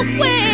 away.